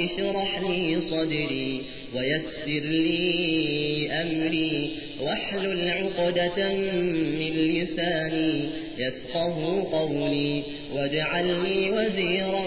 رب اشرح لي صدري ويسر لي أمري واحلل عقدة من لساني يفقه قولي واجعل لي وزيرا